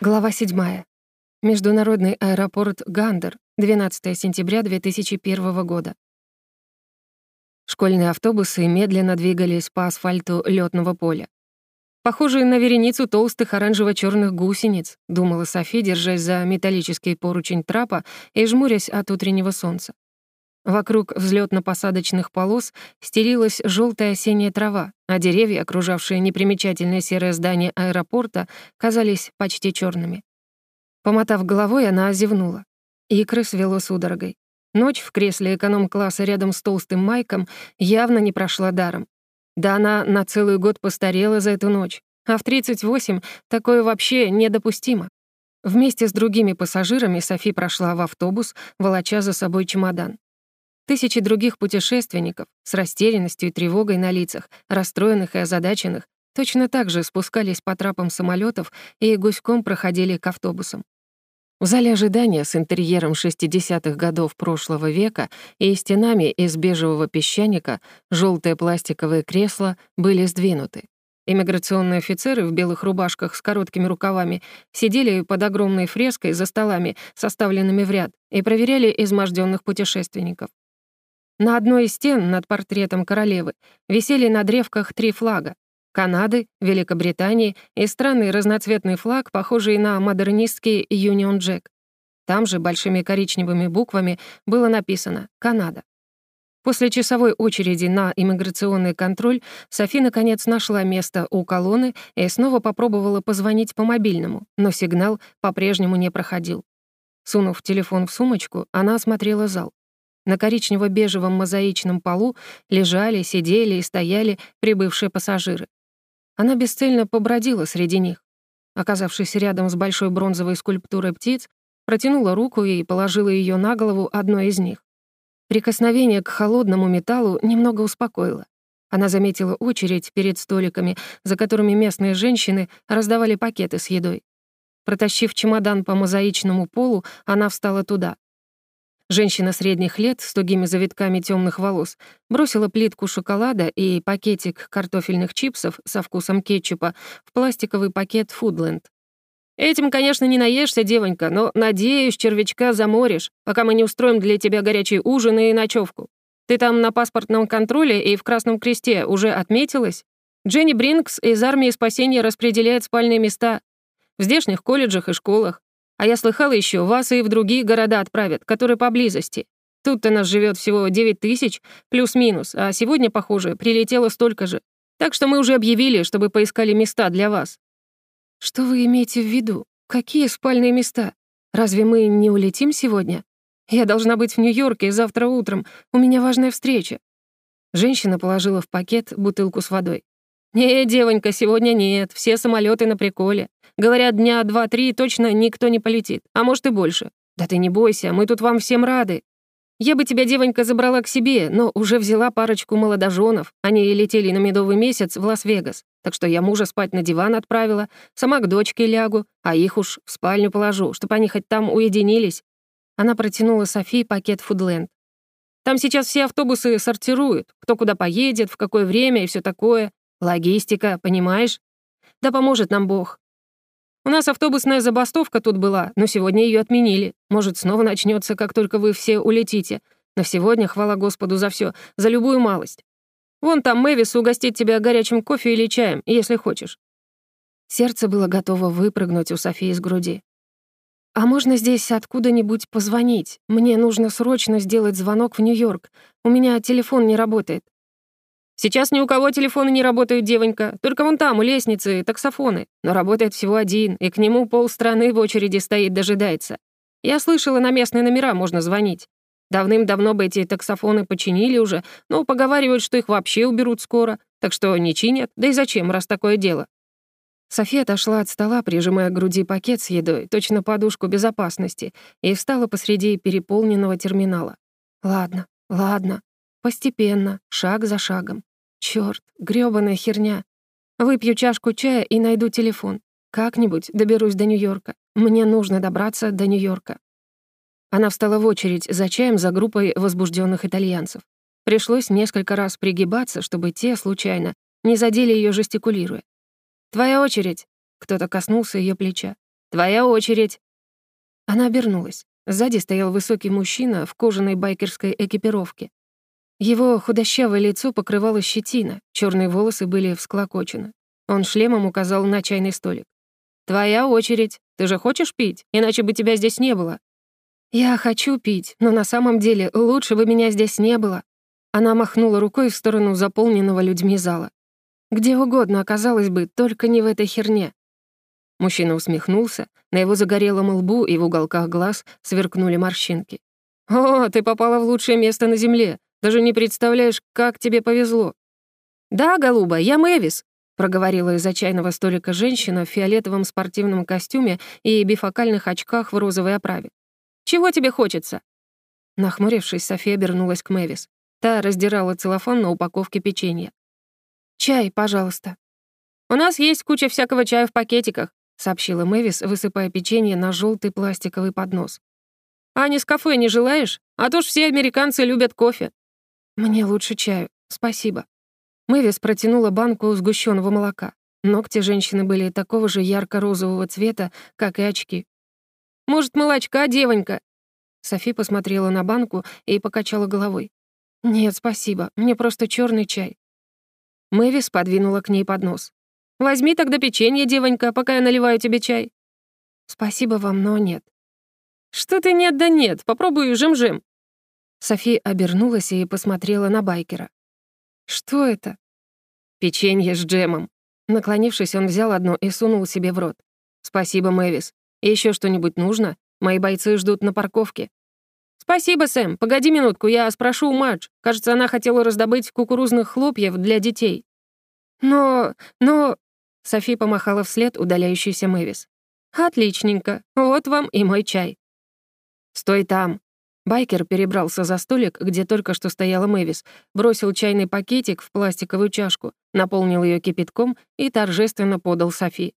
Глава 7. Международный аэропорт Гандер, 12 сентября 2001 года. Школьные автобусы медленно двигались по асфальту лётного поля. «Похожие на вереницу толстых оранжево черных гусениц», — думала Софи, держась за металлический поручень трапа и жмурясь от утреннего солнца. Вокруг взлетно посадочных полос стелилась желтая осенняя трава, а деревья, окружавшие непримечательное серое здание аэропорта, казались почти черными. Помотав головой, она озевнула. Икры свело судорогой. Ночь в кресле эконом-класса рядом с толстым Майком явно не прошла даром. Да она на целый год постарела за эту ночь, а в 38 такое вообще недопустимо. Вместе с другими пассажирами Софи прошла в автобус, волоча за собой чемодан. Тысячи других путешественников с растерянностью и тревогой на лицах, расстроенных и озадаченных, точно так же спускались по трапам самолетов и гуськом проходили к автобусам. В зале ожидания с интерьером 60-х годов прошлого века и стенами из бежевого песчаника желтые пластиковые кресла были сдвинуты. Иммиграционные офицеры в белых рубашках с короткими рукавами сидели под огромной фреской за столами, составленными в ряд, и проверяли изможденных путешественников. На одной из стен над портретом королевы висели на древках три флага — Канады, Великобритании и странный разноцветный флаг, похожий на модернистский Union Jack. Там же большими коричневыми буквами было написано «Канада». После часовой очереди на иммиграционный контроль Софи наконец нашла место у колонны и снова попробовала позвонить по мобильному, но сигнал по-прежнему не проходил. Сунув телефон в сумочку, она осмотрела зал. На коричнево-бежевом мозаичном полу лежали, сидели и стояли прибывшие пассажиры. Она бесцельно побродила среди них. Оказавшись рядом с большой бронзовой скульптурой птиц, протянула руку и положила ее на голову одной из них. Прикосновение к холодному металлу немного успокоило. Она заметила очередь перед столиками, за которыми местные женщины раздавали пакеты с едой. Протащив чемодан по мозаичному полу, она встала туда. Женщина средних лет с тугими завитками темных волос бросила плитку шоколада и пакетик картофельных чипсов со вкусом кетчупа в пластиковый пакет «Фудленд». «Этим, конечно, не наешься, девонька, но, надеюсь, червячка заморишь, пока мы не устроим для тебя горячий ужин и ночевку. Ты там на паспортном контроле и в Красном Кресте уже отметилась? Дженни Бринкс из армии спасения распределяет спальные места в здешних колледжах и школах. А я слыхала еще, вас и в другие города отправят, которые поблизости. Тут-то нас живет всего 9 тысяч, плюс-минус, а сегодня, похоже, прилетело столько же. Так что мы уже объявили, чтобы поискали места для вас». «Что вы имеете в виду? Какие спальные места? Разве мы не улетим сегодня? Я должна быть в Нью-Йорке завтра утром, у меня важная встреча». Женщина положила в пакет бутылку с водой. «Не, девонька, сегодня нет, все самолеты на приколе. Говорят, дня два-три точно никто не полетит, а может и больше. Да ты не бойся, мы тут вам всем рады. Я бы тебя, девонька, забрала к себе, но уже взяла парочку молодоженов. Они летели на медовый месяц в Лас-Вегас. Так что я мужа спать на диван отправила, сама к дочке лягу, а их уж в спальню положу, чтобы они хоть там уединились. Она протянула Софии пакет Фудленд. Там сейчас все автобусы сортируют, кто куда поедет, в какое время и все такое. Логистика, понимаешь? Да поможет нам Бог. У нас автобусная забастовка тут была, но сегодня ее отменили. Может, снова начнется, как только вы все улетите. Но сегодня, хвала Господу за все, за любую малость. Вон там Мэвис угостит тебя горячим кофе или чаем, если хочешь». Сердце было готово выпрыгнуть у Софии из груди. «А можно здесь откуда-нибудь позвонить? Мне нужно срочно сделать звонок в Нью-Йорк. У меня телефон не работает». Сейчас ни у кого телефоны не работают, девонька. Только вон там, у лестницы, таксофоны. Но работает всего один, и к нему полстраны в очереди стоит, дожидается. Я слышала, на местные номера можно звонить. Давным-давно бы эти таксофоны починили уже, но поговаривают, что их вообще уберут скоро. Так что не чинят, да и зачем, раз такое дело. София отошла от стола, прижимая к груди пакет с едой, точно подушку безопасности, и встала посреди переполненного терминала. «Ладно, ладно. Постепенно, шаг за шагом. Чёрт, грёбаная херня. Выпью чашку чая и найду телефон. Как-нибудь доберусь до Нью-Йорка. Мне нужно добраться до Нью-Йорка. Она встала в очередь за чаем за группой возбужденных итальянцев. Пришлось несколько раз пригибаться, чтобы те, случайно, не задели ее жестикулируя. «Твоя очередь!» — кто-то коснулся ее плеча. твоя очередь». Она обернулась. Сзади стоял высокий мужчина в кожаной байкерской экипировке. Его худощавое лицо покрывало щетина, черные волосы были всклокочены. Он шлемом указал на чайный столик. «Твоя очередь. Ты же хочешь пить? Иначе бы тебя здесь не было». «Я хочу пить, но на самом деле лучше бы меня здесь не было». Она махнула рукой в сторону заполненного людьми зала. «Где угодно оказалось бы, только не в этой херне». Мужчина усмехнулся, на его загорелом лбу и в уголках глаз сверкнули морщинки. «О, ты попала в лучшее место на Земле. Даже не представляешь, как тебе повезло». «Да, голуба, я Мэвис», проговорила из-за чайного столика женщина в фиолетовом спортивном костюме и бифокальных очках в розовой оправе. «Чего тебе хочется?» Нахмурившись, София обернулась к Мэвис. Та раздирала целлофан на упаковке печенья. «Чай, пожалуйста». «У нас есть куча всякого чая в пакетиках», сообщила Мэвис, высыпая печенье на желтый пластиковый поднос. «А не с кафе не желаешь? А то ж все американцы любят кофе». «Мне лучше чаю, спасибо». Мэвис протянула банку сгущенного молока. Ногти женщины были такого же ярко-розового цвета, как и очки. «Может, молочка, девонька?» Софи посмотрела на банку и покачала головой. «Нет, спасибо, мне просто черный чай». Мэвис подвинула к ней поднос. «Возьми тогда печенье, девонька, пока я наливаю тебе чай». «Спасибо вам, но нет». «Что ты нет да нет, попробуй жим-жим». Софи обернулась и посмотрела на байкера. «Что это?» «Печенье с джемом». Наклонившись, он взял одно и сунул себе в рот. «Спасибо, Мэвис. Еще что-нибудь нужно? Мои бойцы ждут на парковке». «Спасибо, Сэм. Погоди минутку, я спрошу у Мадж. Кажется, она хотела раздобыть кукурузных хлопьев для детей». «Но... но...» Софи помахала вслед удаляющийся Мэвис. «Отличненько. Вот вам и мой чай». «Стой там», Байкер перебрался за столик, где только что стояла Мэвис, бросил чайный пакетик в пластиковую чашку, наполнил ее кипятком и торжественно подал Софи.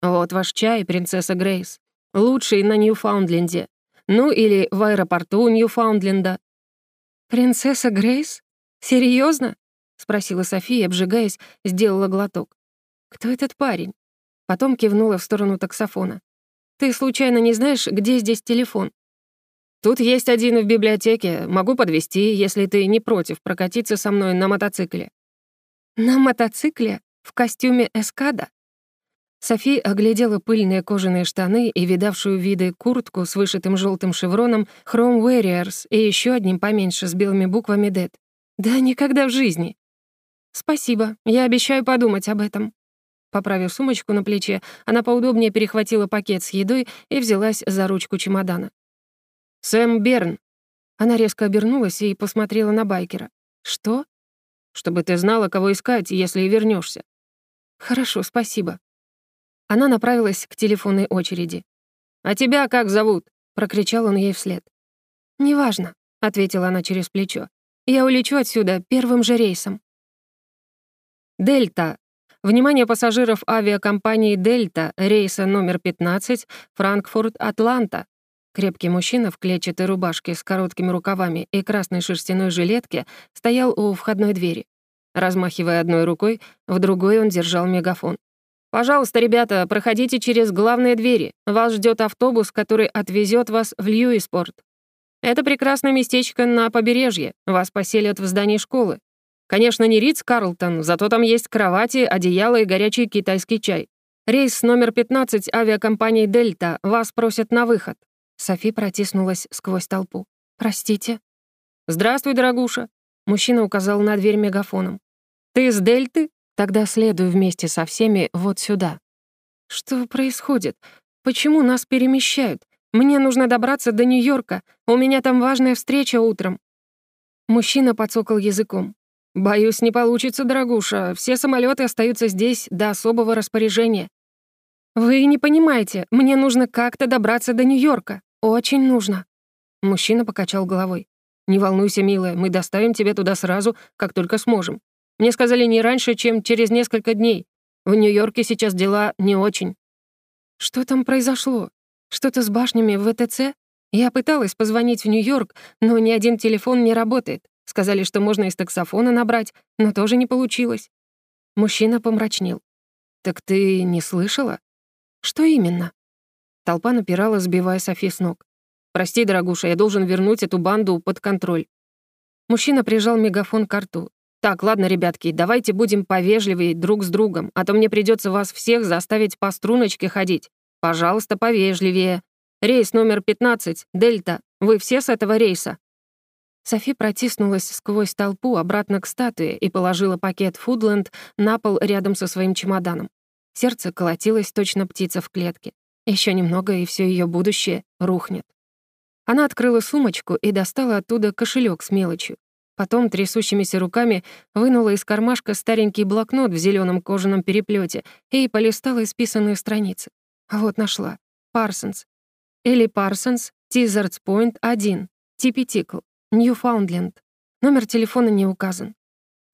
«Вот ваш чай, принцесса Грейс. Лучший на Ньюфаундленде. Ну или в аэропорту Ньюфаундленда». «Принцесса Грейс? Серьезно? спросила София, обжигаясь, сделала глоток. «Кто этот парень?» Потом кивнула в сторону таксофона. «Ты случайно не знаешь, где здесь телефон?» Тут есть один в библиотеке, могу подвести, если ты не против прокатиться со мной на мотоцикле». «На мотоцикле? В костюме эскада?» Софи оглядела пыльные кожаные штаны и видавшую виды куртку с вышитым желтым шевроном Chrome Warriors и еще одним поменьше с белыми буквами Dead. «Да никогда в жизни!» «Спасибо, я обещаю подумать об этом». Поправив сумочку на плече, она поудобнее перехватила пакет с едой и взялась за ручку чемодана. «Сэм Берн». Она резко обернулась и посмотрела на байкера. «Что?» «Чтобы ты знала, кого искать, если вернешься. «Хорошо, спасибо». Она направилась к телефонной очереди. «А тебя как зовут?» — прокричал он ей вслед. «Неважно», — ответила она через плечо. «Я улечу отсюда первым же рейсом». «Дельта». Внимание пассажиров авиакомпании «Дельта» рейса номер 15 Франкфурт-Атланта. Крепкий мужчина в клетчатой рубашке с короткими рукавами и красной шерстяной жилетке стоял у входной двери. Размахивая одной рукой, в другой он держал мегафон. «Пожалуйста, ребята, проходите через главные двери. Вас ждет автобус, который отвезет вас в Льюиспорт. Это прекрасное местечко на побережье. Вас поселят в здании школы. Конечно, не Ридс Карлтон, зато там есть кровати, одеяло и горячий китайский чай. Рейс номер 15 авиакомпании «Дельта» вас просят на выход. Софи протиснулась сквозь толпу. «Простите». «Здравствуй, дорогуша», — мужчина указал на дверь мегафоном. «Ты из Дельты? Тогда следуй вместе со всеми вот сюда». «Что происходит? Почему нас перемещают? Мне нужно добраться до Нью-Йорка. У меня там важная встреча утром». Мужчина подсокал языком. «Боюсь, не получится, дорогуша. Все самолеты остаются здесь до особого распоряжения». «Вы не понимаете, мне нужно как-то добраться до Нью-Йорка. «Очень нужно». Мужчина покачал головой. «Не волнуйся, милая, мы доставим тебя туда сразу, как только сможем. Мне сказали не раньше, чем через несколько дней. В Нью-Йорке сейчас дела не очень». «Что там произошло? Что-то с башнями в ВТЦ? Я пыталась позвонить в Нью-Йорк, но ни один телефон не работает. Сказали, что можно из таксофона набрать, но тоже не получилось». Мужчина помрачнел. «Так ты не слышала?» «Что именно?» Толпа напирала, сбивая Софи с ног. «Прости, дорогуша, я должен вернуть эту банду под контроль». Мужчина прижал мегафон к рту. «Так, ладно, ребятки, давайте будем повежливее друг с другом, а то мне придется вас всех заставить по струночке ходить. Пожалуйста, повежливее. Рейс номер 15, Дельта. Вы все с этого рейса?» Софи протиснулась сквозь толпу обратно к статуе и положила пакет Фудленд на пол рядом со своим чемоданом. Сердце колотилось, точно птица в клетке. Еще немного, и все ее будущее рухнет. Она открыла сумочку и достала оттуда кошелек с мелочью. Потом трясущимися руками вынула из кармашка старенький блокнот в зеленом кожаном переплете и полистала исписанные страницы. Вот нашла. Парсонс. Элли Парсонс, Тизардс Пойнт 1, Типи Тикл. Ньюфаундленд. Номер телефона не указан.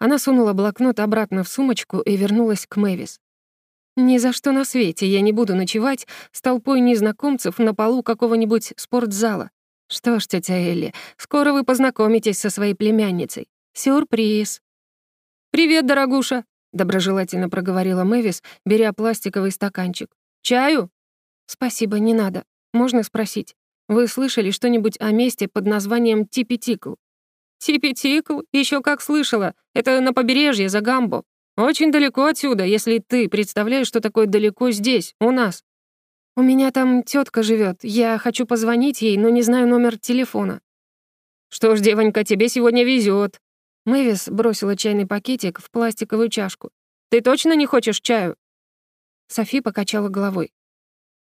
Она сунула блокнот обратно в сумочку и вернулась к Мэвис. «Ни за что на свете я не буду ночевать с толпой незнакомцев на полу какого-нибудь спортзала. Что ж, тетя Элли, скоро вы познакомитесь со своей племянницей. Сюрприз!» «Привет, дорогуша!» — доброжелательно проговорила Мэвис, беря пластиковый стаканчик. «Чаю?» «Спасибо, не надо. Можно спросить?» Вы слышали что-нибудь о месте под названием Типи-Тикл? Типи-Тикл? Ещё как слышала. Это на побережье, за Гамбо. Очень далеко отсюда, если ты представляешь, что такое далеко здесь, у нас. У меня там тетка живет. Я хочу позвонить ей, но не знаю номер телефона. Что ж, девонька, тебе сегодня везет. Мэвис бросила чайный пакетик в пластиковую чашку. Ты точно не хочешь чаю? Софи покачала головой.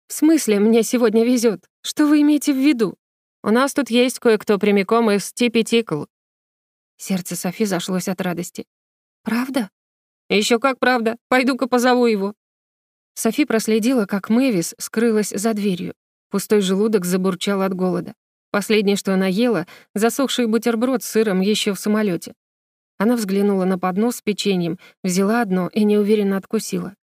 «В смысле мне сегодня везет? Что вы имеете в виду? У нас тут есть кое-кто прямиком из Типи Тикл». Сердце Софи зашлось от радости. «Правда?» Еще как правда. Пойду-ка позову его». Софи проследила, как Мэвис скрылась за дверью. Пустой желудок забурчал от голода. Последнее, что она ела, засохший бутерброд с сыром еще в самолете. Она взглянула на поднос с печеньем, взяла одно и неуверенно откусила.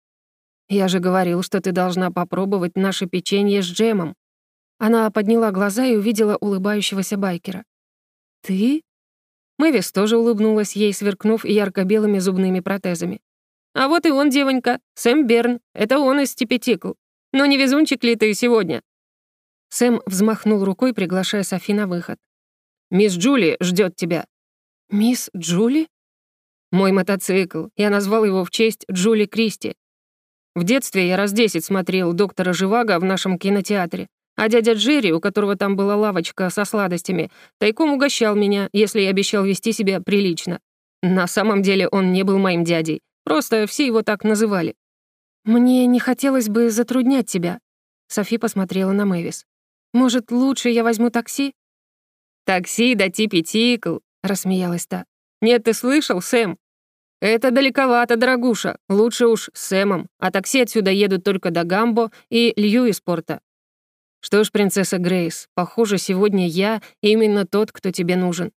«Я же говорил, что ты должна попробовать наше печенье с джемом». Она подняла глаза и увидела улыбающегося байкера. «Ты?» Мэвис тоже улыбнулась ей, сверкнув ярко-белыми зубными протезами. «А вот и он, девонька, Сэм Берн. Это он из Типетикл. Но не везунчик ли ты сегодня?» Сэм взмахнул рукой, приглашая Софи на выход. «Мисс Джули ждет тебя». «Мисс Джули?» «Мой мотоцикл. Я назвал его в честь Джули Кристи. В детстве я раз десять смотрел «Доктора Живаго» в нашем кинотеатре, а дядя Джерри, у которого там была лавочка со сладостями, тайком угощал меня, если я обещал вести себя прилично. На самом деле он не был моим дядей, просто все его так называли. «Мне не хотелось бы затруднять тебя», — Софи посмотрела на Мэвис. «Может, лучше я возьму такси?» «Такси да типи-тикл», — рассмеялась та. «Нет, ты слышал, Сэм? «Это далековато, дорогуша. Лучше уж с Сэмом. А такси отсюда едут только до Гамбо и Льюиспорта». «Что ж, принцесса Грейс, похоже, сегодня я именно тот, кто тебе нужен».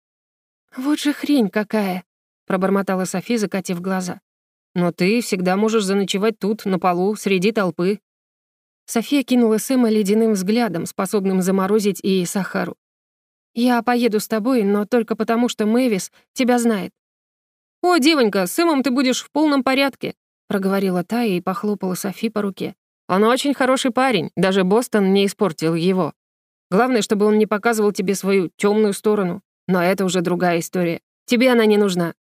«Вот же хрень какая!» — пробормотала Софи, закатив глаза. «Но ты всегда можешь заночевать тут, на полу, среди толпы». София кинула Сэма ледяным взглядом, способным заморозить и Сахару. «Я поеду с тобой, но только потому, что Мэвис тебя знает. «О, девонька, с Сэмом ты будешь в полном порядке», — проговорила та и похлопала Софи по руке. «Он очень хороший парень, даже Бостон не испортил его. Главное, чтобы он не показывал тебе свою темную сторону. Но это уже другая история. Тебе она не нужна.